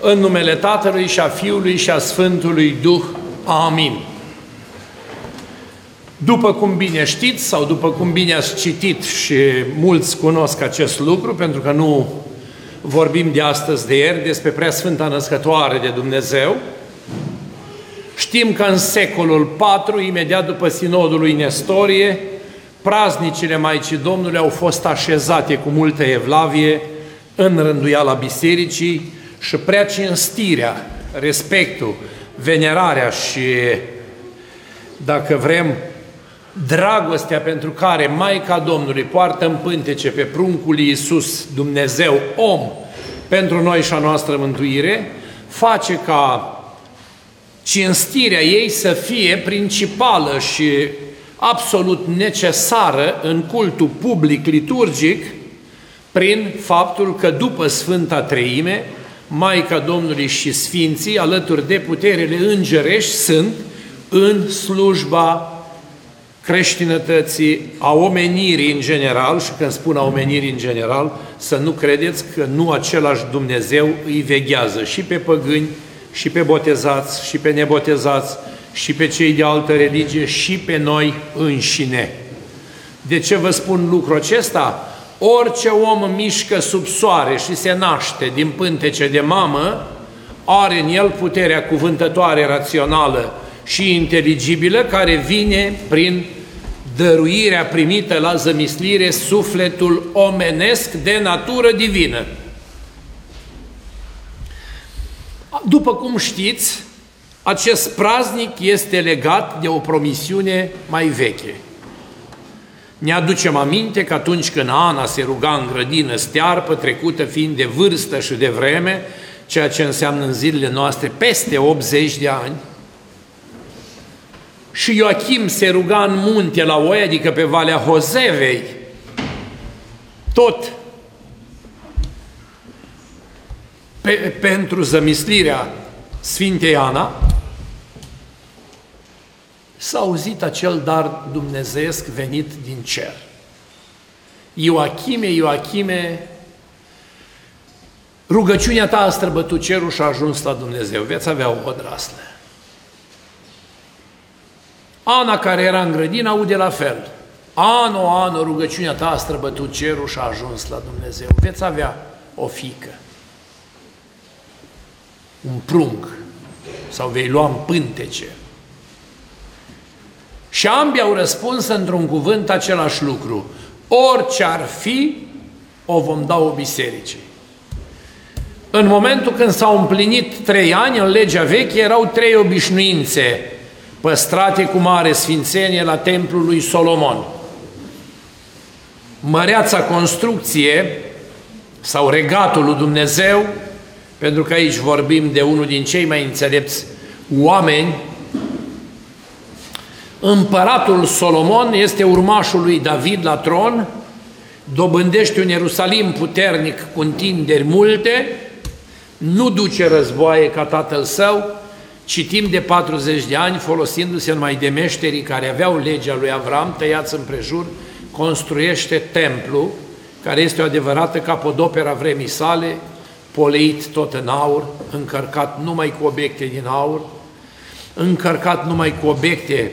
în numele Tatălui și a Fiului și a Sfântului Duh. Amin. După cum bine știți sau după cum bine ați citit și mulți cunosc acest lucru, pentru că nu vorbim de astăzi de ieri despre Preasfânta Născătoare de Dumnezeu, știm că în secolul IV, imediat după sinodul lui Nestorie, praznicile Maicii Domnului au fost așezate cu multă evlavie în rânduiala bisericii și prea cinstirea, respectul, venerarea și, dacă vrem, dragostea pentru care Maica Domnului poartă în pântece pe pruncul Iisus, Dumnezeu, om, pentru noi și a noastră mântuire, face ca cinstirea ei să fie principală și absolut necesară în cultul public liturgic prin faptul că după Sfânta Treime, Maica Domnului și Sfinții, alături de puterile îngerești, sunt în slujba creștinătății, a omenirii în general, și când spun a omenirii în general, să nu credeți că nu același Dumnezeu îi veghează și pe păgâni, și pe botezați, și pe nebotezați, și pe cei de altă religie, și pe noi înșine. De ce vă spun lucrul acesta? Orice om mișcă sub soare și se naște din pântece de mamă, are în el puterea cuvântătoare rațională și inteligibilă care vine prin dăruirea primită la zămislire sufletul omenesc de natură divină. După cum știți, acest praznic este legat de o promisiune mai veche. Ne aducem aminte că atunci când Ana se ruga în grădină stearpă, trecută fiind de vârstă și de vreme, ceea ce înseamnă în zilele noastre peste 80 de ani, și Ioachim se ruga în munte la Oi, adică pe Valea Hozevei, tot pe, pentru zămislirea Sfintei Ana, s-a auzit acel dar dumnezeesc venit din cer. Ioachime, Ioachime, rugăciunea ta a străbătut cerul și a ajuns la Dumnezeu. Veți avea o odraslă. Ana care era în grădină aude la fel. Ano, ano, rugăciunea ta a străbătut cerul și a ajuns la Dumnezeu. Veți avea o fică, un prunc, sau vei lua în pântece. Și ambii au răspuns într-un cuvânt același lucru. Orice ar fi, o vom da o bisericii. În momentul când s-au împlinit trei ani, în legea veche erau trei obișnuințe păstrate cu mare sfințenie la templul lui Solomon. Măreața construcție sau regatul lui Dumnezeu, pentru că aici vorbim de unul din cei mai înțelepți oameni, împăratul Solomon este urmașul lui David la tron, dobândește un Ierusalim puternic cu întinderi multe, nu duce războaie ca tatăl său, ci timp de 40 de ani, folosindu-se numai de meșterii care aveau legea lui Avram, tăiați împrejur, construiește templu, care este o adevărată capodopera vremii sale, poleit tot în aur, încărcat numai cu obiecte din aur, încărcat numai cu obiecte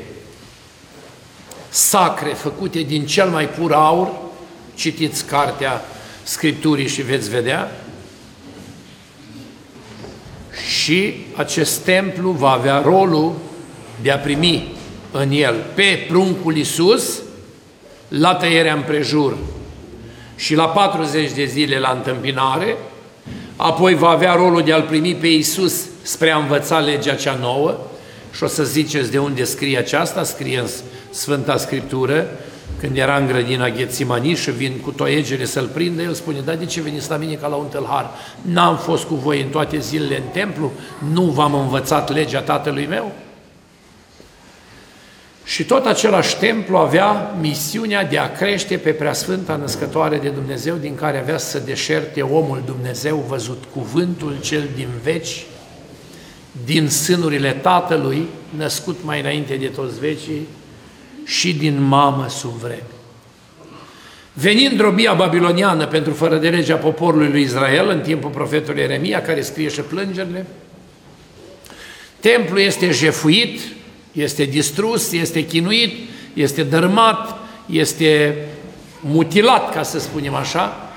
sacre, făcute din cel mai pur aur, citiți cartea Scripturii și veți vedea, și acest templu va avea rolul de a primi în el pe pruncul Iisus la tăierea împrejur și la 40 de zile la întâmpinare, apoi va avea rolul de a-L primi pe Iisus spre a învăța legea cea nouă. Și o să ziceți de unde scrie aceasta, scrie în Sfânta Scriptură, când era în grădina Ghețimani și vin cu toiegele să-l prindă, el spune, da, de ce veniți la mine ca la un tâlhar? N-am fost cu voi în toate zilele în templu? Nu v-am învățat legea tatălui meu? Și tot același templu avea misiunea de a crește pe preasfânta născătoare de Dumnezeu, din care avea să deșerte omul Dumnezeu văzut cuvântul cel din veci, din sânurile Tatălui, născut mai înainte de toți vecii, și din mamă sub vreme. Venind robia babiloniană pentru fără de legea poporului lui Israel în timpul profetului Eremia, care scrie și plângerile, templul este jefuit, este distrus, este chinuit, este dărmat, este mutilat, ca să spunem așa,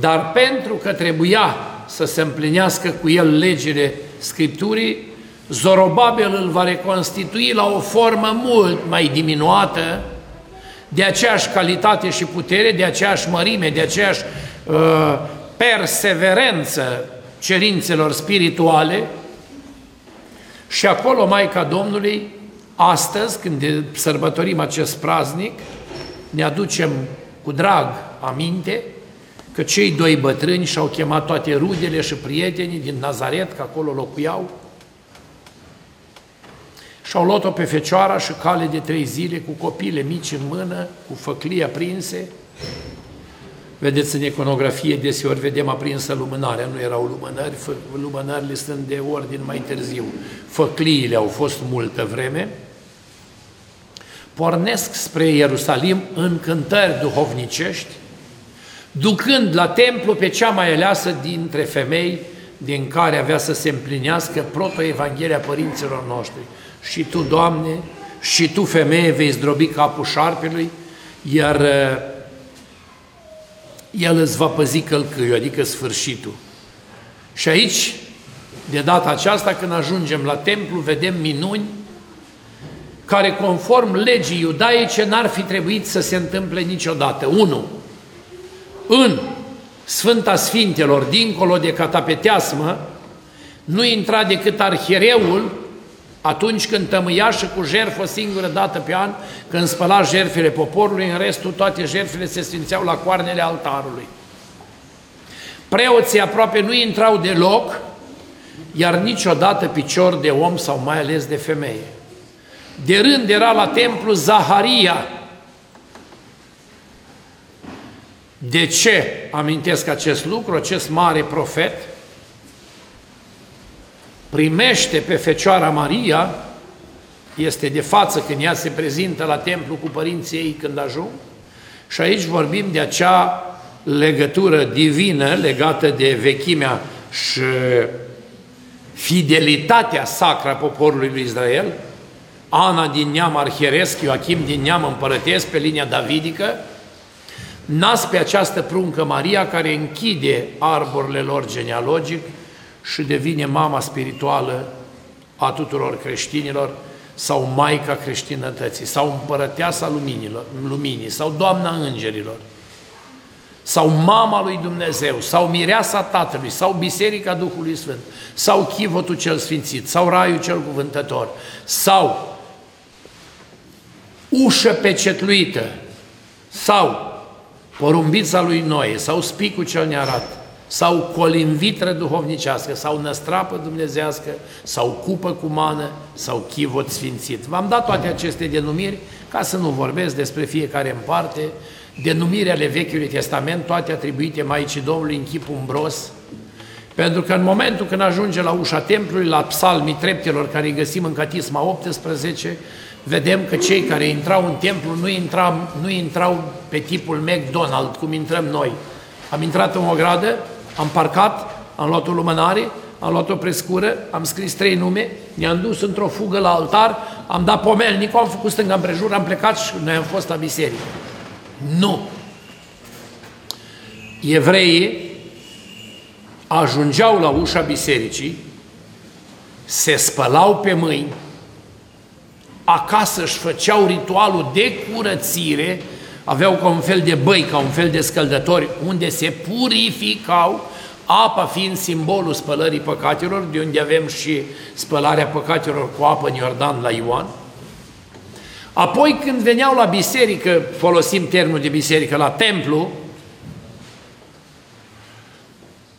dar pentru că trebuia să se împlinească cu el legile Scripturii, Zorobabel îl va reconstitui la o formă mult mai diminuată, de aceeași calitate și putere, de aceeași mărime, de aceeași uh, perseverență cerințelor spirituale. Și acolo Maica Domnului, astăzi, când sărbătorim acest praznic, ne aducem cu drag aminte că cei doi bătrâni și-au chemat toate rudele și prietenii din Nazaret, că acolo locuiau, și-au luat-o pe fecioara și cale de trei zile cu copile mici în mână, cu făclii aprinse. Vedeți în iconografie deseori vedem aprinsă lumânarea, nu erau lumânări, lumânările sunt de ordin mai târziu. Făcliile au fost multă vreme. Pornesc spre Ierusalim în cântări duhovnicești, ducând la templu pe cea mai aleasă dintre femei din care avea să se împlinească proto-evanghelia părinților noștri, și tu, Doamne, și tu, femeie, vei zdrobi capul șarpelui, iar uh, el îți va păzi călcâiul, adică sfârșitul. Și aici, de data aceasta, când ajungem la templu, vedem minuni care, conform legii iudaice, n-ar fi trebuit să se întâmple niciodată. 1. În Sfânta Sfintelor, dincolo de catapeteasmă, nu intra decât arhiereul atunci când tămâia și cu jertfă o singură dată pe an, când spăla jertfele poporului, în restul toate jertfele se sfințeau la coarnele altarului. Preoții aproape nu intrau deloc, iar niciodată picior de om sau mai ales de femeie. De rând era la templu Zaharia. De ce amintesc acest lucru, acest mare profet? primește pe Fecioara Maria, este de față când ea se prezintă la templu cu părinții ei când ajung, și aici vorbim de acea legătură divină legată de vechimea și fidelitatea sacra a poporului lui Israel, Ana din neam arhieresc, Ioachim din neam împărătesc pe linia davidică, nas pe această pruncă Maria care închide arborile lor genealogic și devine mama spirituală a tuturor creștinilor sau Maica creștinătății sau împărăteasa luminilor, luminii sau Doamna Îngerilor sau Mama lui Dumnezeu, sau Mireasa Tatălui, sau Biserica Duhului Sfânt, sau Chivotul cel Sfințit, sau Raiul cel Cuvântător, sau ușă pecetluită, sau porumbița lui Noe, sau spicul cel nearat, sau colinvitră duhovnicească, sau năstrapă dumnezească, sau cupă cu mană, sau chivot sfințit. V-am dat toate aceste denumiri ca să nu vorbesc despre fiecare în parte, denumiri ale Vechiului Testament, toate atribuite Maicii Domnului în chip umbros, pentru că în momentul când ajunge la ușa templului, la psalmii treptelor care îi găsim în Catisma 18, vedem că cei care intrau în templu nu intrau, nu intrau pe tipul McDonald, cum intrăm noi. Am intrat în o gradă, am parcat, am luat o lumânare, am luat o prescură, am scris trei nume, ne-am dus într-o fugă la altar, am dat pomelnicul, am făcut stânga împrejur, am plecat și noi am fost la biserică. Nu! Evreii ajungeau la ușa bisericii, se spălau pe mâini, acasă își făceau ritualul de curățire aveau ca un fel de băi, ca un fel de scăldători, unde se purificau, apa fiind simbolul spălării păcatelor, de unde avem și spălarea păcatelor cu apă în Iordan la Ioan. Apoi când veneau la biserică, folosim termenul de biserică, la templu,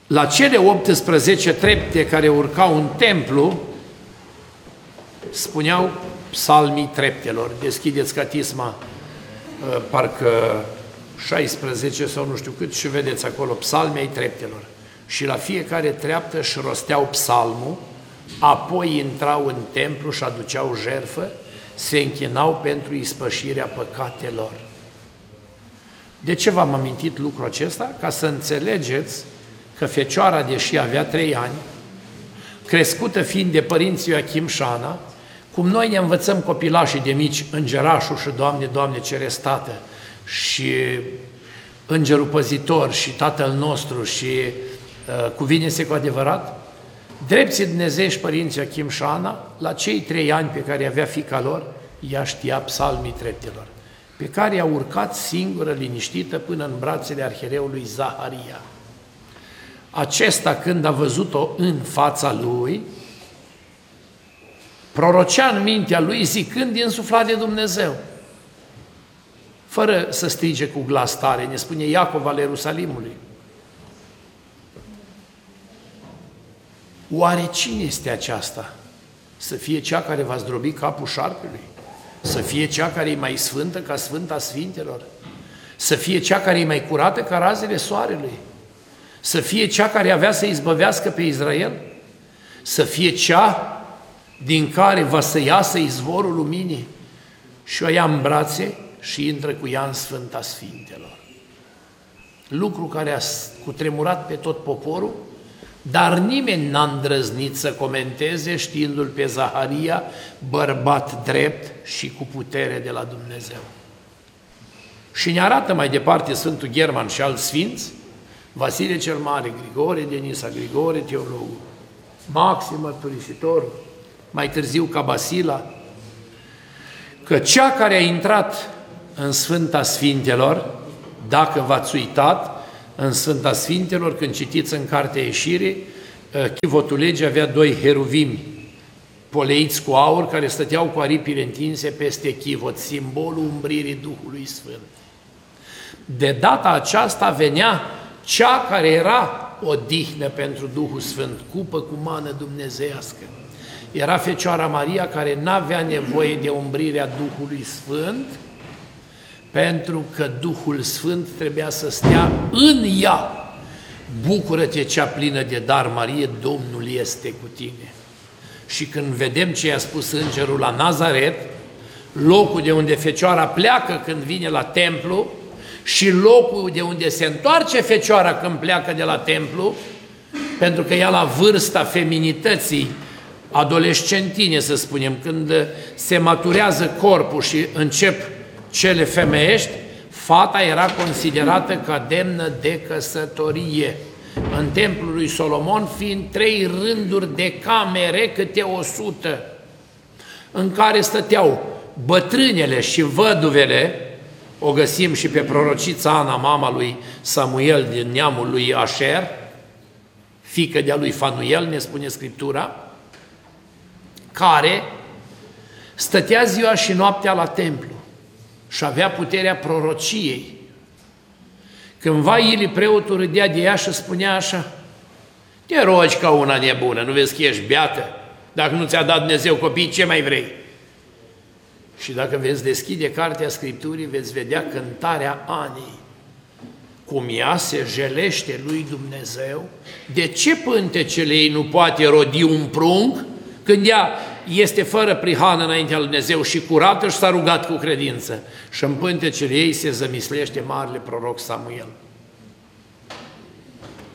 la cele 18 trepte care urcau în templu, spuneau psalmii treptelor. Deschideți catisma Uh, parcă 16 sau nu știu cât, și vedeți acolo psalmii ai treptelor. Și la fiecare treaptă își rosteau psalmul, apoi intrau în templu și aduceau jerfă, se închinau pentru ispășirea păcatelor. De ce v-am amintit lucrul acesta? Ca să înțelegeți că Fecioara, deși avea trei ani, crescută fiind de părinții Joachim Șana, cum noi ne învățăm copilașii de mici, îngerașul și Doamne, Doamne, cerestată și îngerul păzitor și Tatăl nostru și uh, cuvine-se cu adevărat, drepții Dumnezeiești părinții Achim Șana, la cei trei ani pe care avea fica lor, ea știa psalmii treptelor, pe care a urcat singură, liniștită, până în brațele arhereului Zaharia. Acesta, când a văzut-o în fața lui, prorocea în mintea lui zicând din suflat de Dumnezeu, fără să strige cu glas tare, ne spune Iacov al Ierusalimului. Oare cine este aceasta? Să fie cea care va zdrobi capul șarpelui? Să fie cea care e mai sfântă ca Sfânta Sfintelor? Să fie cea care e mai curată ca razele soarelui? Să fie cea care avea să izbăvească pe Israel? Să fie cea din care va să iasă izvorul luminii? Și o ia în brațe și intră cu ea în Sfânta Sfintelor. Lucru care a cutremurat pe tot poporul, dar nimeni n-a îndrăznit să comenteze știindu-l pe Zaharia, bărbat drept și cu putere de la Dumnezeu. Și ne arată mai departe Sfântul German și alți sfinți, Vasile cel Mare, Grigore de Nisa, Grigore teologul, Maxim mărturisitor, mai târziu ca Basila, că cea care a intrat în Sfânta Sfintelor, dacă v-ați uitat, în Sfânta Sfintelor, când citiți în Cartea Ieșirii, ă, chivotul legii avea doi heruvimi, poleiți cu aur, care stăteau cu aripile întinse peste chivot, simbolul umbririi Duhului Sfânt. De data aceasta venea cea care era o dihnă pentru Duhul Sfânt, cupă cu mană dumnezeiască. Era Fecioara Maria care n-avea nevoie de umbrirea Duhului Sfânt, pentru că Duhul Sfânt trebuia să stea în ea. Bucură-te cea plină de dar, Marie, Domnul este cu tine. Și când vedem ce i-a spus îngerul la Nazaret, locul de unde Fecioara pleacă când vine la templu și locul de unde se întoarce Fecioara când pleacă de la templu, pentru că ea la vârsta feminității adolescentine, să spunem, când se maturează corpul și încep cele femeiești, fata era considerată ca demnă de căsătorie. În templul lui Solomon fiind trei rânduri de camere câte o sută, în care stăteau bătrânele și văduvele, o găsim și pe prorocița Ana, mama lui Samuel din neamul lui Asher, fică de-a lui Fanuel, ne spune Scriptura, care stătea ziua și noaptea la templu și avea puterea prorociei. Cândva Ili preotul râdea de ea și spunea așa, te rogi ca una nebună, nu vezi că ești beată? Dacă nu ți-a dat Dumnezeu copii, ce mai vrei? Și dacă veți deschide cartea Scripturii, veți vedea cântarea Anii, cum ea se jelește lui Dumnezeu, de ce pântecele ei nu poate rodi un prunc când ea este fără prihană înaintea lui Dumnezeu și curată și s-a rugat cu credință. Și în pântecele ei se zămislește marele proroc Samuel.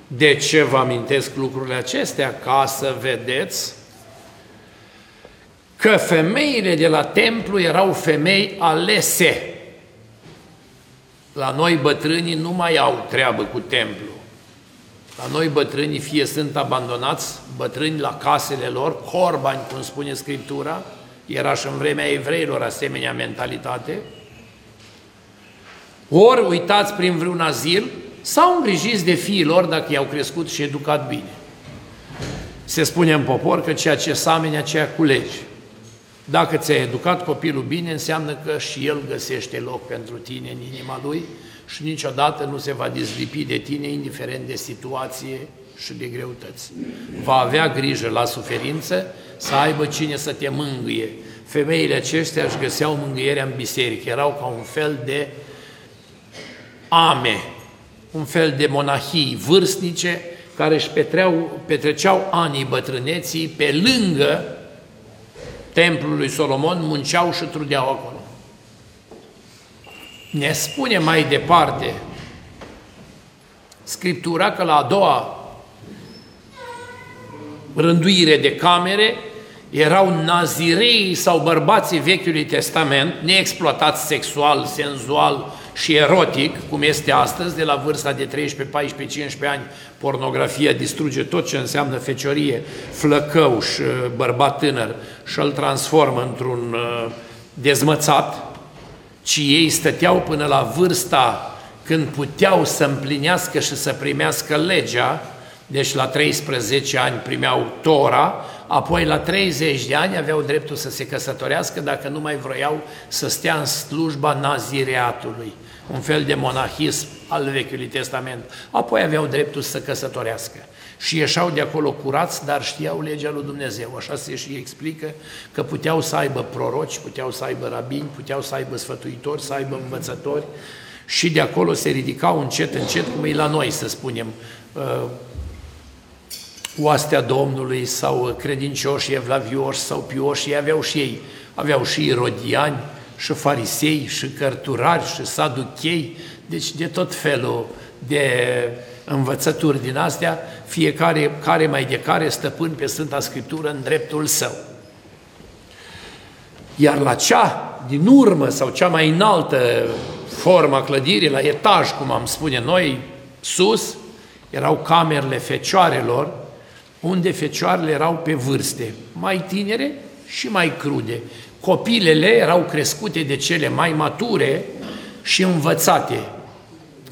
De ce vă amintesc lucrurile acestea? Ca să vedeți că femeile de la templu erau femei alese. La noi bătrânii nu mai au treabă cu templu. La noi bătrânii fie sunt abandonați, bătrâni la casele lor, corbani, cum spune Scriptura, era și în vremea evreilor asemenea mentalitate, ori uitați prin vreun azil, sau îngrijiți de fiii lor dacă i-au crescut și educat bine. Se spune în popor că ceea ce sameni, aceea culegi. Dacă ți-ai educat copilul bine, înseamnă că și el găsește loc pentru tine în inima lui și niciodată nu se va dezlipi de tine, indiferent de situație și de greutăți. Va avea grijă la suferință să aibă cine să te mângâie. Femeile acestea își găseau mângâierea în biserică, erau ca un fel de ame, un fel de monahii vârstnice care își petreau, petreceau anii bătrâneții pe lângă templul lui Solomon, munceau și trudeau acolo. Ne spune mai departe Scriptura că la a doua rânduire de camere erau nazirei sau bărbații Vechiului Testament, neexploatați sexual, senzual și erotic, cum este astăzi, de la vârsta de 13, 14, 15 ani, pornografia distruge tot ce înseamnă feciorie, flăcăuș și uh, bărbat tânăr și îl transformă într-un uh, dezmățat, ci ei stăteau până la vârsta când puteau să împlinească și să primească legea, deci la 13 ani primeau Tora, apoi la 30 de ani aveau dreptul să se căsătorească dacă nu mai vroiau să stea în slujba nazireatului, un fel de monahism al Vechiului Testament. Apoi aveau dreptul să căsătorească și ieșau de acolo curați, dar știau legea lui Dumnezeu. Așa se și explică că puteau să aibă proroci, puteau să aibă rabini, puteau să aibă sfătuitori, să aibă învățători. Și de acolo se ridicau încet, încet, cum e la noi, să spunem, uh, oastea Domnului sau credincioși evlavioși sau pioși, ei aveau și ei, aveau și irodiani, și farisei, și cărturari, și saduchei, deci de tot felul de învățături din astea, fiecare care mai de care stăpân pe Sfânta Scriptură în dreptul său. Iar la cea din urmă sau cea mai înaltă forma clădirii, la etaj, cum am spune noi, sus, erau camerele fecioarelor, unde fecioarele erau pe vârste, mai tinere și mai crude. Copilele erau crescute de cele mai mature și învățate.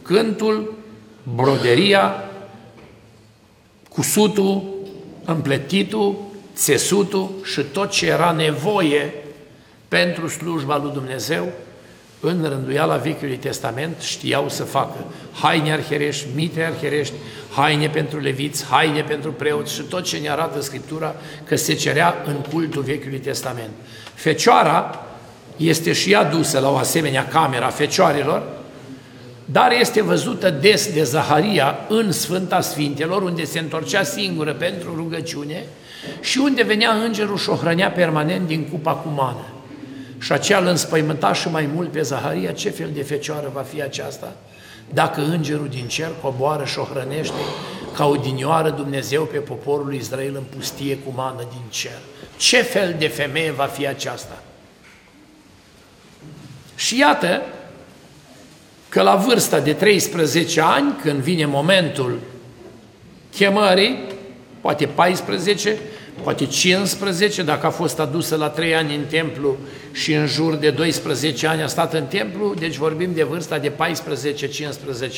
Cântul, broderia, cusutul, împletitul, țesutul și tot ce era nevoie pentru slujba lui Dumnezeu, în rânduiala Vechiului Testament știau să facă haine arherești, mitre arherești, haine pentru leviți, haine pentru preoți și tot ce ne arată Scriptura că se cerea în cultul Vechiului Testament. Fecioara este și ea dusă la o asemenea camera fecioarelor, dar este văzută des de Zaharia în Sfânta Sfintelor, unde se întorcea singură pentru rugăciune și unde venea îngerul și o hrănea permanent din cupa cu mană. Și aceea îl înspăimânta și mai mult pe Zaharia ce fel de fecioară va fi aceasta, dacă îngerul din cer coboară și o hrănește ca o dinioară Dumnezeu pe poporul lui Israel în pustie cu mană din cer. Ce fel de femeie va fi aceasta? Și iată că la vârsta de 13 ani, când vine momentul chemării, poate 14, poate 15, dacă a fost adusă la 3 ani în templu și în jur de 12 ani a stat în templu, deci vorbim de vârsta de 14-15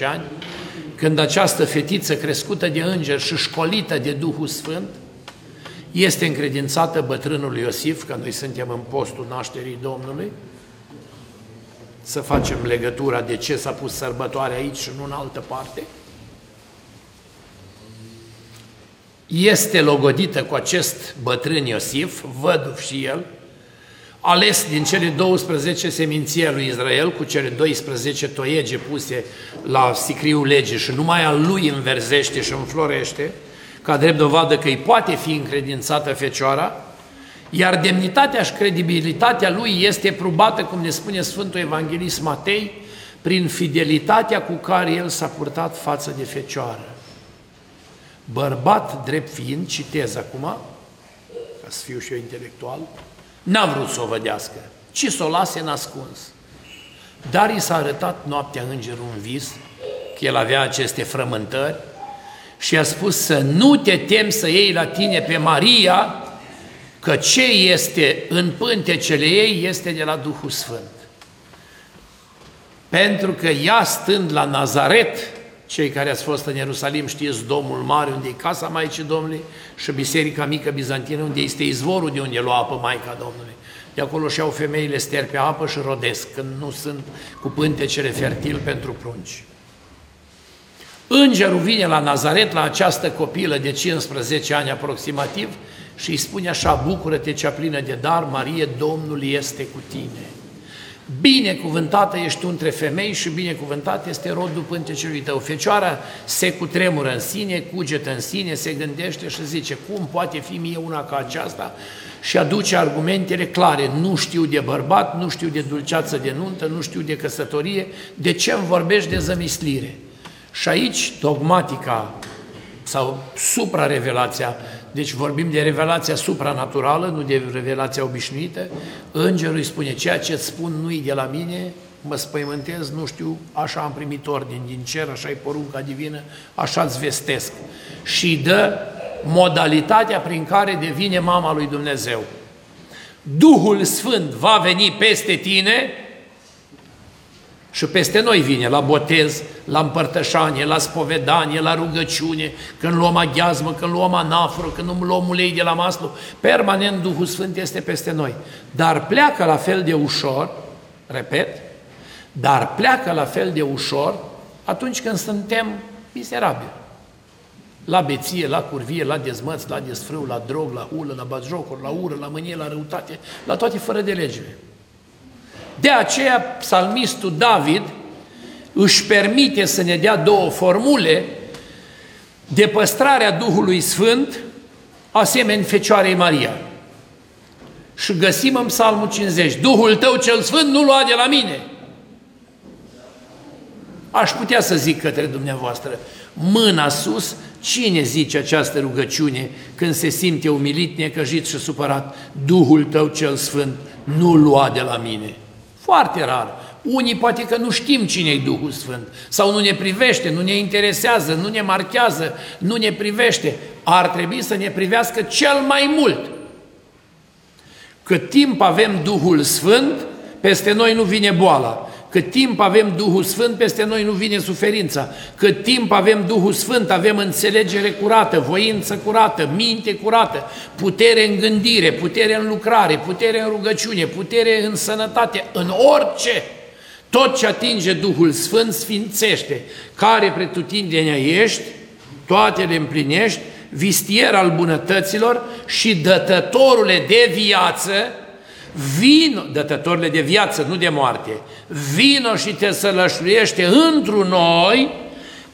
ani, când această fetiță crescută de înger și școlită de Duhul Sfânt este încredințată bătrânului Iosif, că noi suntem în postul nașterii Domnului, să facem legătura de ce s-a pus sărbătoare aici și nu în altă parte, este logodită cu acest bătrân Iosif, văduv și el, ales din cele 12 seminții lui Israel, cu cele 12 toiege puse la sicriul legii și numai al lui înverzește și înflorește, ca drept dovadă că îi poate fi încredințată fecioara, iar demnitatea și credibilitatea lui este probată, cum ne spune Sfântul Evanghelist Matei, prin fidelitatea cu care el s-a purtat față de fecioară. Bărbat drept fiind, citez acum, ca să fiu și eu intelectual, n-a vrut să o vădească, ci să o lase nascuns. Dar i s-a arătat noaptea îngerul în vis, că el avea aceste frământări, și a spus să nu te temi să iei la tine pe Maria, că ce este în pântecele ei este de la Duhul Sfânt. Pentru că ea stând la Nazaret, cei care ați fost în Ierusalim știți Domnul Mare, unde e casa Maicii Domnului, și Biserica Mică Bizantină, unde este izvorul de unde lua apă Maica Domnului. De acolo și au femeile sterpe apă și rodesc, când nu sunt cu pântecele fertil pentru prunci. Îngerul vine la Nazaret, la această copilă de 15 ani aproximativ, și îi spune așa, bucură-te cea plină de dar, Marie, Domnul este cu tine. Binecuvântată ești tu între femei și binecuvântat este rodul pântecelui tău. Fecioara se cutremură în sine, cugetă în sine, se gândește și zice, cum poate fi mie una ca aceasta? Și aduce argumentele clare, nu știu de bărbat, nu știu de dulceață de nuntă, nu știu de căsătorie, de ce îmi vorbești de zămislire? Și aici dogmatica sau supra-revelația deci vorbim de revelația supranaturală, nu de revelația obișnuită. Îngerul îi spune, ceea ce îți spun nu de la mine, mă spăimântez, nu știu, așa am primit ordin din cer, așa e porunca divină, așa îți vestesc. Și dă modalitatea prin care devine mama lui Dumnezeu. Duhul Sfânt va veni peste tine și peste noi vine la botez, la împărtășanie, la spovedanie, la rugăciune, când luăm aghiazmă, când luăm anafră, când luăm ulei de la maslu, permanent Duhul Sfânt este peste noi. Dar pleacă la fel de ușor, repet, dar pleacă la fel de ușor atunci când suntem miserabili. La beție, la curvie, la dezmăț, la desfrâu, la drog, la hulă, la bazjocuri, la ură, la mânie, la răutate, la toate fără de legile. De aceea psalmistul David își permite să ne dea două formule de păstrarea Duhului Sfânt asemeni Fecioarei Maria. Și găsim în Psalmul 50, Duhul tău cel Sfânt nu lua de la mine. Aș putea să zic către dumneavoastră, mâna sus, cine zice această rugăciune când se simte umilit, necăjit și supărat? Duhul tău cel Sfânt nu lua de la mine. Foarte rar. Unii poate că nu știm cine e Duhul Sfânt sau nu ne privește, nu ne interesează, nu ne marchează, nu ne privește. Ar trebui să ne privească cel mai mult. Cât timp avem Duhul Sfânt, peste noi nu vine boala. Cât timp avem Duhul Sfânt, peste noi nu vine suferința. Cât timp avem Duhul Sfânt, avem înțelegere curată, voință curată, minte curată, putere în gândire, putere în lucrare, putere în rugăciune, putere în sănătate, în orice. Tot ce atinge Duhul Sfânt sfințește. Care pretutindenea ești, toate le împlinești, vistier al bunătăților și dătătorule de viață, vino, dătătorile de viață, nu de moarte, vino și te sălășluiește întru noi,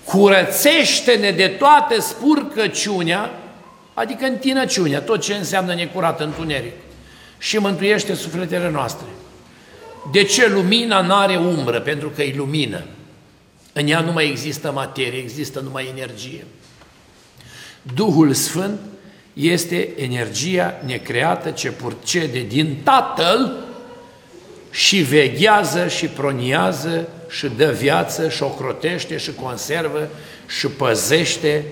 curățește-ne de toată spurcăciunea, adică întinăciunea, tot ce înseamnă necurat, întuneric, și mântuiește sufletele noastre. De ce lumina nu are umbră? Pentru că e lumină. În ea nu mai există materie, există numai energie. Duhul Sfânt este energia necreată ce purcede din Tatăl și veghează și proniază și dă viață și ocrotește și conservă și păzește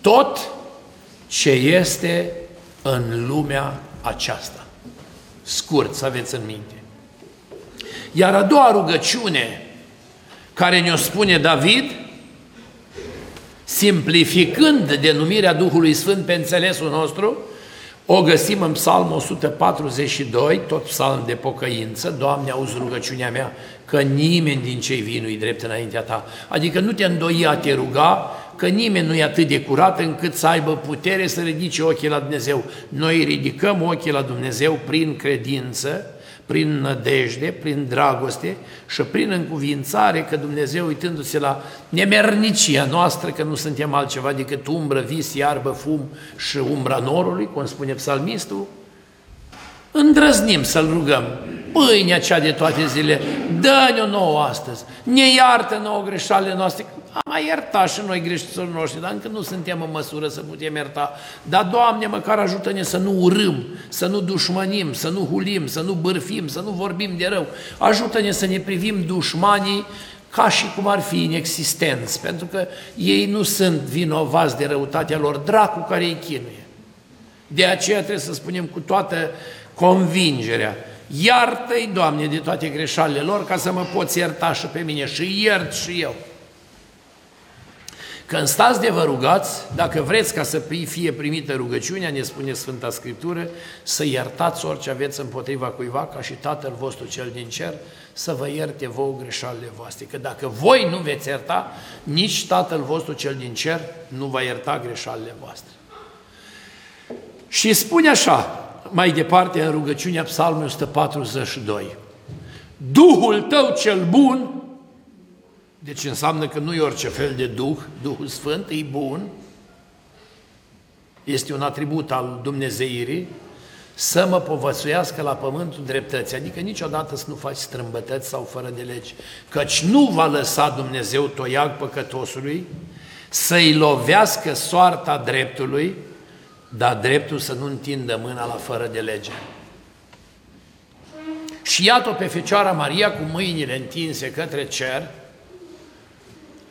tot ce este în lumea aceasta. Scurt, să aveți în minte. Iar a doua rugăciune care ne-o spune David simplificând denumirea Duhului Sfânt pe înțelesul nostru, o găsim în Psalmul 142, tot psalm de pocăință, Doamne, auzi rugăciunea mea, că nimeni din cei vii nu-i drept înaintea ta. Adică nu te îndoi a te ruga, că nimeni nu e atât de curat încât să aibă putere să ridice ochii la Dumnezeu. Noi ridicăm ochii la Dumnezeu prin credință, prin nădejde, prin dragoste și prin încuvințare că Dumnezeu, uitându-se la nemernicia noastră, că nu suntem altceva decât umbră, vis, iarbă, fum și umbra norului, cum spune psalmistul, îndrăznim să-L rugăm. Pâinea cea de toate zile, dă-ne-o nouă astăzi, ne iartă nouă greșalele noastre, am mai iertat și noi greșitorii noștri, dar încă nu suntem în măsură să putem ierta. Dar, Doamne, măcar ajută-ne să nu urâm, să nu dușmănim, să nu hulim, să nu bârfim, să nu vorbim de rău. Ajută-ne să ne privim dușmanii ca și cum ar fi inexistenți, pentru că ei nu sunt vinovați de răutatea lor, dracu care îi chinuie. De aceea trebuie să spunem cu toată convingerea, iartă-i, Doamne, de toate greșalele lor, ca să mă poți ierta și pe mine și iert și eu. Când stați de vă rugați, dacă vreți ca să fie primită rugăciunea, ne spune Sfânta Scriptură, să iertați orice aveți împotriva cuiva, ca și Tatăl vostru cel din cer, să vă ierte vouă greșalile voastre. Că dacă voi nu veți ierta, nici Tatăl vostru cel din cer nu va ierta greșalile voastre. Și spune așa, mai departe în rugăciunea Psalmului 142, Duhul tău cel bun, deci înseamnă că nu e orice fel de Duh, Duhul Sfânt e bun, este un atribut al Dumnezeirii, să mă povățuiască la pământul dreptății, adică niciodată să nu faci strâmbătăți sau fără de legi, căci nu va lăsa Dumnezeu toiag păcătosului să-i lovească soarta dreptului, dar dreptul să nu întindă mâna la fără de lege. Și iată pe Fecioara Maria cu mâinile întinse către cer,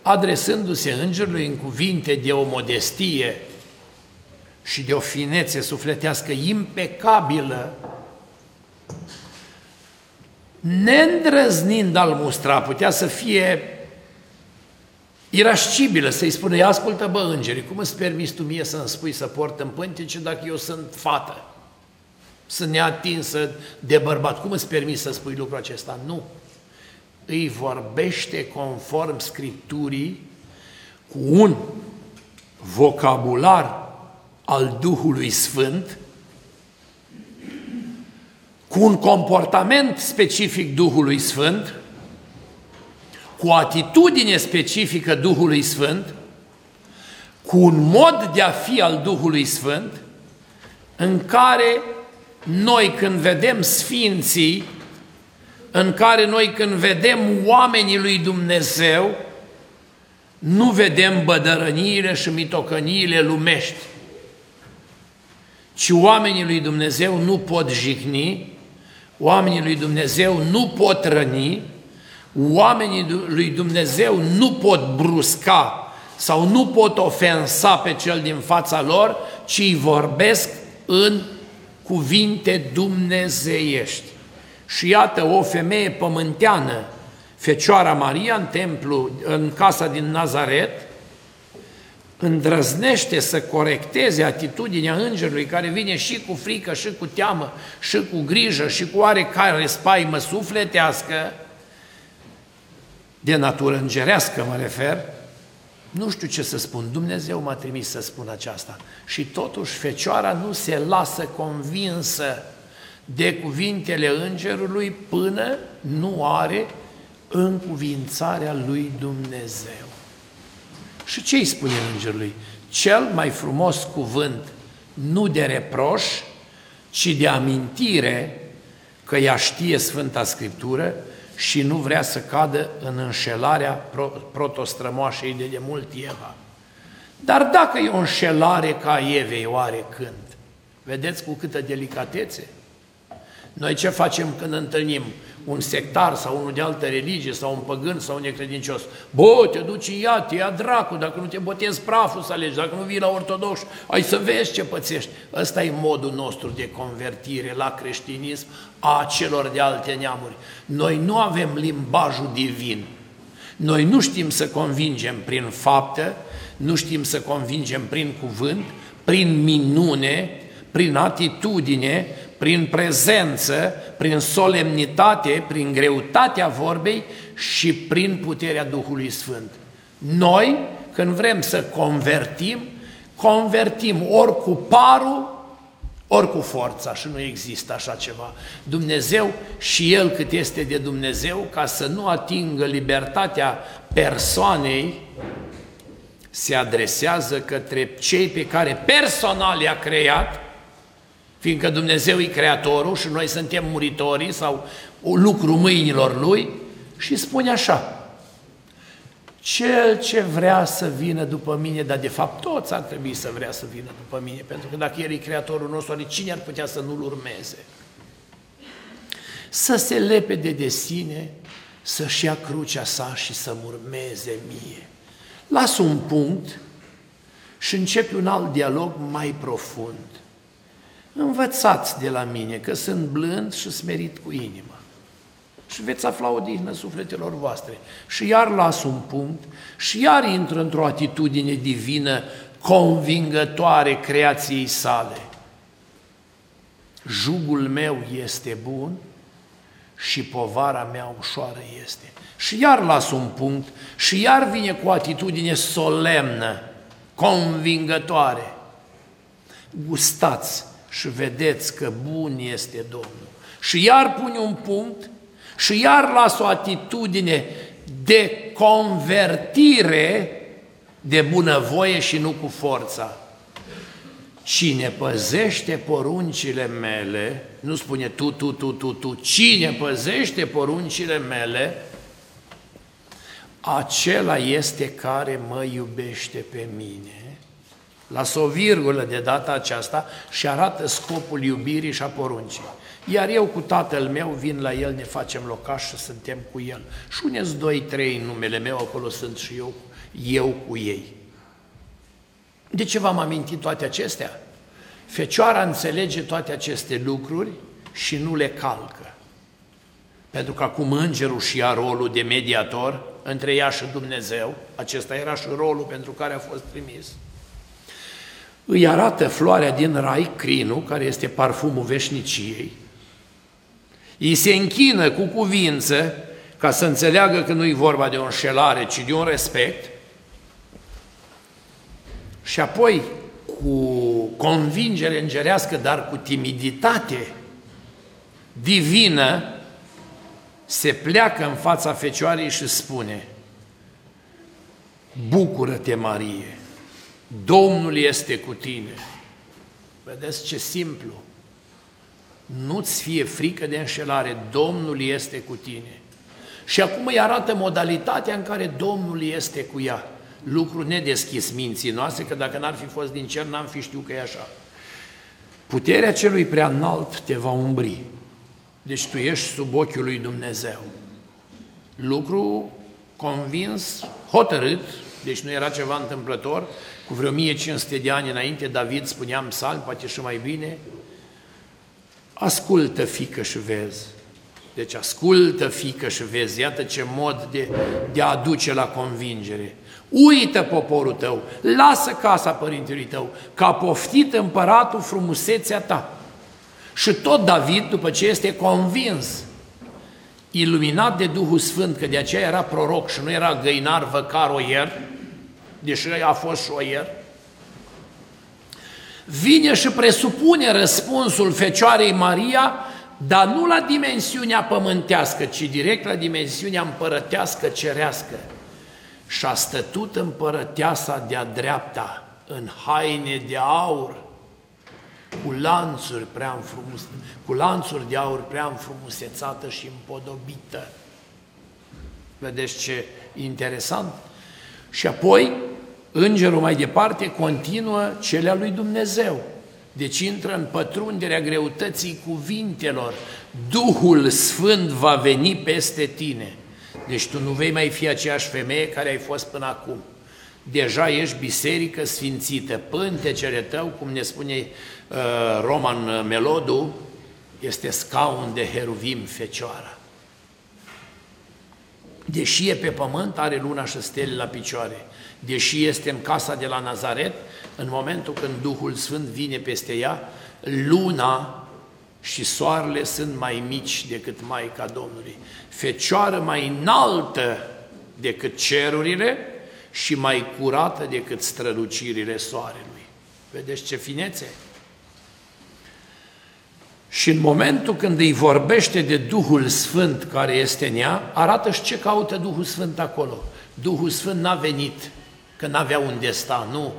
adresându-se îngerului în cuvinte de o modestie și de o finețe sufletească impecabilă, neîndrăznind al mustra, putea să fie irascibilă, să-i spună, ia ascultă bă îngeri, cum îți permis tu mie să-mi spui să port în pântece dacă eu sunt fată? Sunt neatinsă de bărbat. Cum îți permis să spui lucrul acesta? Nu. Îi vorbește conform Scripturii cu un vocabular al Duhului Sfânt, cu un comportament specific Duhului Sfânt, cu o atitudine specifică Duhului Sfânt, cu un mod de a fi al Duhului Sfânt, în care noi când vedem sfinții, în care noi când vedem oamenii lui Dumnezeu, nu vedem bădărăniile și mitocăniile lumești, ci oamenii lui Dumnezeu nu pot jigni, oamenii lui Dumnezeu nu pot răni, oamenii lui Dumnezeu nu pot brusca sau nu pot ofensa pe cel din fața lor, ci îi vorbesc în cuvinte dumnezeiești. Și iată o femeie pământeană, Fecioara Maria în templu, în casa din Nazaret, îndrăznește să corecteze atitudinea îngerului care vine și cu frică, și cu teamă, și cu grijă, și cu oarecare spaimă sufletească, de natură îngerească mă refer, nu știu ce să spun, Dumnezeu m-a trimis să spun aceasta. Și totuși Fecioara nu se lasă convinsă de cuvintele îngerului până nu are încuvințarea lui Dumnezeu. Și ce îi spune îngerului? Cel mai frumos cuvânt, nu de reproș, ci de amintire că ea știe Sfânta Scriptură și nu vrea să cadă în înșelarea protostrămoașei de demult Eva. Dar dacă e o înșelare ca Evei, oare când? Vedeți cu câtă delicatețe? Noi ce facem când întâlnim un sectar sau unul de altă religie sau un păgân sau un necredincios? Bă, te duci în iad, te ia dracu, dacă nu te botezi praful să alegi, dacă nu vii la ortodox, ai să vezi ce pățești. Ăsta e modul nostru de convertire la creștinism a celor de alte neamuri. Noi nu avem limbajul divin. Noi nu știm să convingem prin faptă, nu știm să convingem prin cuvânt, prin minune, prin atitudine, prin prezență, prin solemnitate, prin greutatea vorbei și prin puterea Duhului Sfânt. Noi, când vrem să convertim, convertim ori cu parul, ori cu forța și nu există așa ceva. Dumnezeu și El cât este de Dumnezeu, ca să nu atingă libertatea persoanei, se adresează către cei pe care personal i-a creat fiindcă Dumnezeu e Creatorul și noi suntem muritorii sau lucru mâinilor Lui și spune așa, cel ce vrea să vină după mine, dar de fapt toți ar trebui să vrea să vină după mine, pentru că dacă El e Creatorul nostru, cine ar putea să nu-L urmeze? Să se lepede de sine, să-și ia crucea sa și să-mi urmeze mie. Las un punct și începe un alt dialog mai profund. Învățați de la mine că sunt blând și smerit cu inima. Și veți afla o dihnă sufletelor voastre. Și iar las un punct și iar intră într-o atitudine divină convingătoare creației sale. Jugul meu este bun și povara mea ușoară este. Și iar las un punct și iar vine cu o atitudine solemnă, convingătoare. Gustați și vedeți că bun este Domnul. Și iar pune un punct Și iar lasă o atitudine de convertire de bunăvoie și nu cu forța. Cine păzește poruncile mele, nu spune tu, tu, tu, tu, tu, cine păzește poruncile mele, acela este care mă iubește pe mine. Lasă o virgulă de data aceasta și arată scopul iubirii și a poruncii. Iar eu cu tatăl meu vin la el, ne facem locaș și suntem cu el. Și uneți doi, trei în numele meu, acolo sunt și eu, eu cu ei. De ce v-am amintit toate acestea? Fecioara înțelege toate aceste lucruri și nu le calcă. Pentru că acum îngerul și ia rolul de mediator între ea și Dumnezeu, acesta era și rolul pentru care a fost trimis, îi arată floarea din rai, crinul, care este parfumul veșniciei, îi se închină cu cuvință ca să înțeleagă că nu e vorba de o înșelare, ci de un respect, și apoi cu convingere îngerească, dar cu timiditate divină, se pleacă în fața Fecioarei și spune Bucură-te, Marie, Domnul este cu tine. Vedeți ce simplu. Nu-ți fie frică de înșelare, Domnul este cu tine. Și acum îi arată modalitatea în care Domnul este cu ea. Lucru nedeschis minții noastre, că dacă n-ar fi fost din cer, n-am fi știut că e așa. Puterea celui prea înalt te va umbri. Deci tu ești sub ochiul lui Dumnezeu. Lucru convins, hotărât, deci nu era ceva întâmplător, cu vreo 1500 de ani înainte, David spunea în psalm, poate și mai bine, ascultă, fică, și vezi. Deci ascultă, fică, și vezi. Iată ce mod de, de a aduce la convingere. Uită poporul tău, lasă casa părintelui tău, că a poftit împăratul frumusețea ta. Și tot David, după ce este convins, iluminat de Duhul Sfânt, că de aceea era proroc și nu era găinar, văcar, oier, deși a fost și șoier, vine și presupune răspunsul Fecioarei Maria, dar nu la dimensiunea pământească, ci direct la dimensiunea împărătească cerească. Și a stătut împărăteasa de-a dreapta în haine de aur, cu lanțuri prea înfrumus, cu lanțuri de aur prea înfrumusețată și împodobită. Vedeți ce interesant? Și apoi, îngerul mai departe continuă cele lui Dumnezeu. Deci intră în pătrunderea greutății cuvintelor. Duhul Sfânt va veni peste tine. Deci tu nu vei mai fi aceeași femeie care ai fost până acum deja ești biserică sfințită. Pântecele tău, cum ne spune uh, Roman Melodu, este scaun de heruvim fecioara. Deși e pe pământ, are luna și stele la picioare. Deși este în casa de la Nazaret, în momentul când Duhul Sfânt vine peste ea, luna și soarele sunt mai mici decât Maica Domnului. Fecioară mai înaltă decât cerurile, și mai curată decât strălucirile soarelui. Vedeți ce finețe? Și în momentul când îi vorbește de Duhul Sfânt care este în ea, arată și ce caută Duhul Sfânt acolo. Duhul Sfânt n-a venit că n-avea unde sta, nu.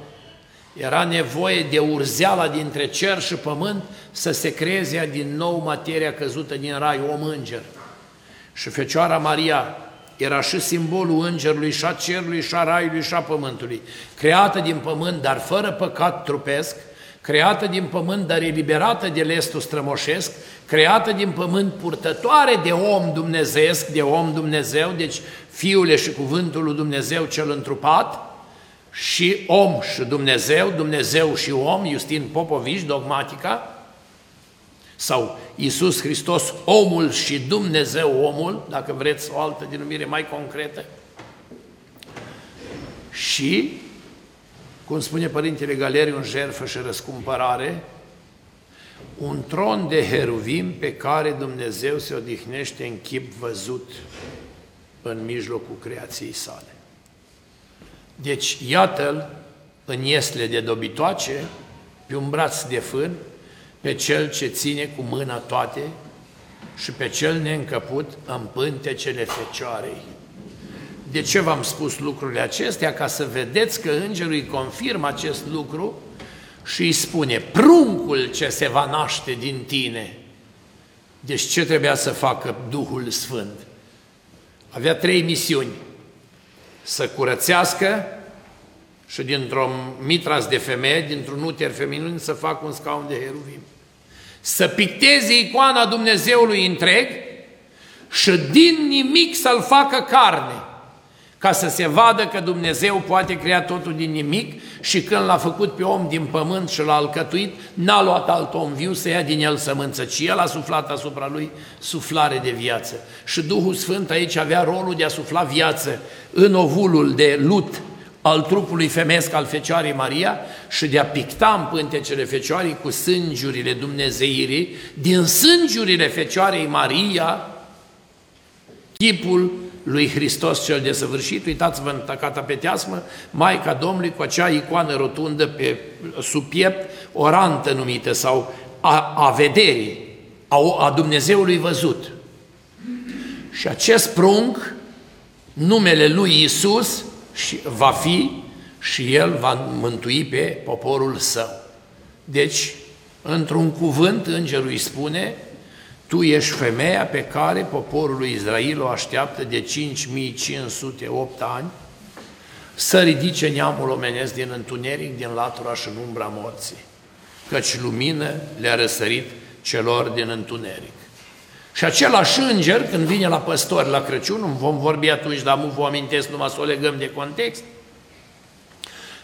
Era nevoie de urzeala dintre cer și pământ să se creeze din nou materia căzută din rai, om înger. Și Fecioara Maria era și simbolul îngerului, și a cerului, și a raiului, și a pământului. Creată din pământ, dar fără păcat trupesc, creată din pământ, dar eliberată de lestul strămoșesc, creată din pământ purtătoare de om dumnezeesc, de om Dumnezeu, deci Fiule și Cuvântul lui Dumnezeu cel întrupat, și om și Dumnezeu, Dumnezeu și om, Justin Popovici, dogmatica, sau Iisus Hristos, omul și Dumnezeu omul, dacă vreți o altă denumire mai concretă. Și, cum spune Părintele Galeriu în jertfă și răscumpărare, un tron de heruvim pe care Dumnezeu se odihnește în chip văzut în mijlocul creației sale. Deci, iată-l în iesle de dobitoace, pe un braț de fân, pe cel ce ține cu mâna toate și pe cel neîncăput în pântecele fecioarei. De ce v-am spus lucrurile acestea? Ca să vedeți că îngerul îi confirmă acest lucru și îi spune, pruncul ce se va naște din tine. Deci ce trebuia să facă Duhul Sfânt? Avea trei misiuni. Să curățească și dintr-o mitras de femeie, dintr-un uter feminin, să facă un scaun de heruvim. Să picteze icoana Dumnezeului întreg și din nimic să-l facă carne ca să se vadă că Dumnezeu poate crea totul din nimic și când l-a făcut pe om din pământ și l-a alcătuit, n-a luat alt om viu să ia din el sămânță, ci el a suflat asupra lui suflare de viață. Și Duhul Sfânt aici avea rolul de a sufla viață în ovulul de lut al trupului femesc al Fecioarei Maria și de a picta în pântecele Fecioarei cu sângiurile Dumnezeirii, din sângiurile Fecioarei Maria, chipul lui Hristos cel desăvârșit, uitați-vă în tacata pe teasmă, Maica Domnului cu acea icoană rotundă pe, sub piept, orantă numită sau a, a vederii, a, a Dumnezeului văzut. Și acest prunc, numele lui Isus, și va fi și El va mântui pe poporul său. Deci, într-un cuvânt, îngerul îi spune, tu ești femeia pe care poporul lui Israel o așteaptă de 5508 ani să ridice neamul omenesc din întuneric, din latura și în umbra morții, căci lumină le-a răsărit celor din întuneric. Și același înger, când vine la păstori la Crăciun, vom vorbi atunci, dar nu vă amintesc numai să o legăm de context,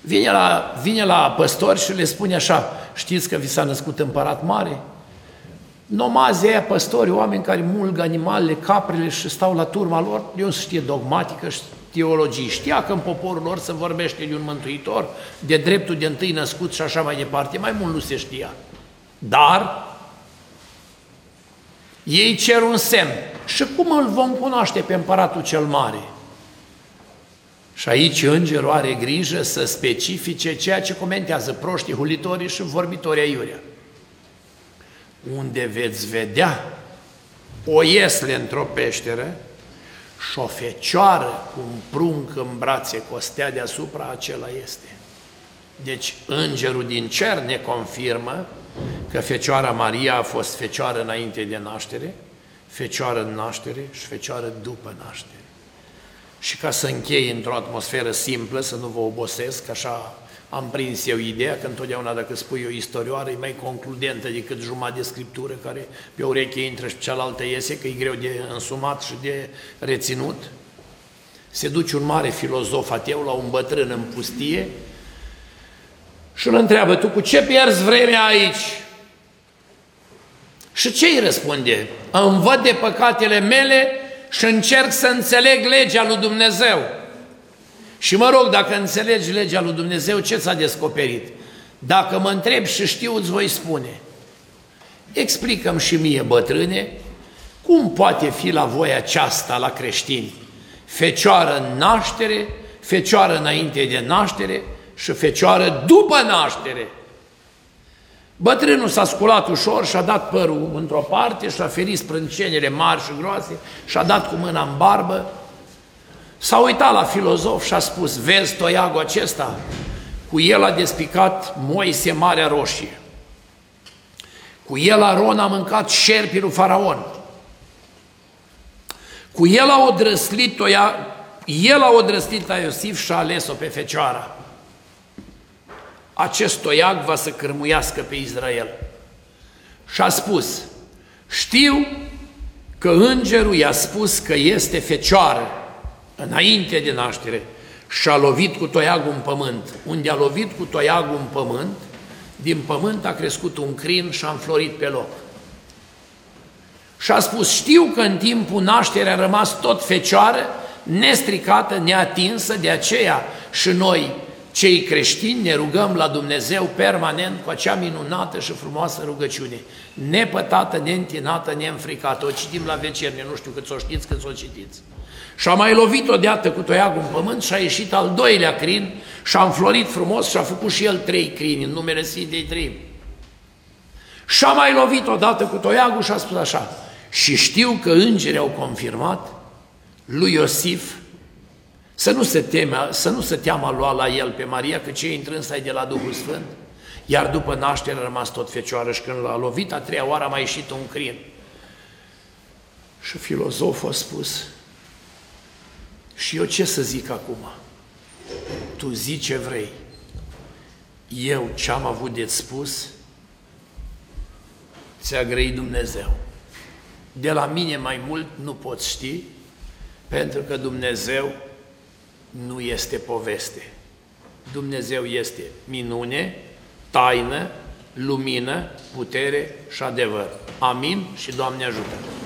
vine la, vine la păstori și le spune așa, știți că vi s-a născut împărat mare? Nomazii aia, păstori, oameni care mulg animalele, caprele și stau la turma lor, eu să știe dogmatică și teologii. Știa că în poporul lor se vorbește de un mântuitor, de dreptul de întâi născut și așa mai departe. Mai mult nu se știa. Dar ei cer un semn. Și cum îl vom cunoaște pe împăratul cel mare? Și aici îngerul are grijă să specifice ceea ce comentează proștii, hulitorii și vorbitorii aiurea unde veți vedea o iesle într-o peșteră și o fecioară cu un prunc în brațe cu o stea deasupra, acela este. Deci îngerul din cer ne confirmă că Fecioara Maria a fost fecioară înainte de naștere, fecioară în naștere și fecioară după naștere. Și ca să închei într-o atmosferă simplă, să nu vă obosesc, așa am prins eu ideea că întotdeauna dacă spui o istorioară e mai concludentă decât jumătate de scriptură care pe ureche intră și pe cealaltă iese, că e greu de însumat și de reținut. Se duce un mare filozof ateu la un bătrân în pustie și îl întreabă, tu cu ce pierzi vremea aici? Și ce îi răspunde? Îmi văd de păcatele mele și încerc să înțeleg legea lui Dumnezeu. Și mă rog, dacă înțelegi legea lui Dumnezeu, ce ți-a descoperit? Dacă mă întreb și știu, îți voi spune. Explicăm și mie, bătrâne, cum poate fi la voi aceasta la creștini? Fecioară în naștere, fecioară înainte de naștere și fecioară după naștere. Bătrânul s-a sculat ușor și a dat părul într-o parte și a ferit sprâncenele mari și groase și a dat cu mâna în barbă S-a uitat la filozof și a spus, vezi toiagul acesta? Cu el a despicat Moise Marea Roșie. Cu el Aron a mâncat șerpii lui Faraon. Cu el a odrăslit toia, el a odrăslit la Iosif și a ales-o pe fecioara. Acest toiag va să cârmuiască pe Israel. Și a spus, știu că îngerul i-a spus că este fecioară, înainte de naștere, și a lovit cu toiagul în pământ. Unde a lovit cu toiagul în pământ, din pământ a crescut un crin și a înflorit pe loc. Și a spus, știu că în timpul nașterii a rămas tot fecioară, nestricată, neatinsă, de aceea și noi, cei creștini, ne rugăm la Dumnezeu permanent cu acea minunată și frumoasă rugăciune, nepătată, neîntinată, neînfricată. O citim la vecerne, nu știu cât o știți, cât o citiți. Și a mai lovit odată cu toiagul în pământ și a ieșit al doilea crin și a înflorit frumos și a făcut și el trei crini în numele Sfintei Trei. Și a mai lovit odată cu toiagul și a spus așa, Și știu că îngerii au confirmat lui Iosif să nu se, teme, să nu se teamă lua la el pe Maria, că ce intră însă de la Duhul Sfânt. Iar după naștere a rămas tot fecioarăș și când l-a lovit a treia oară a mai ieșit un crin. Și filozoful a spus, și eu ce să zic acum? Tu zi ce vrei. Eu ce-am avut de spus, ți-a grăit Dumnezeu. De la mine mai mult nu poți ști, pentru că Dumnezeu nu este poveste. Dumnezeu este minune, taină, lumină, putere și adevăr. Amin și Doamne ajută!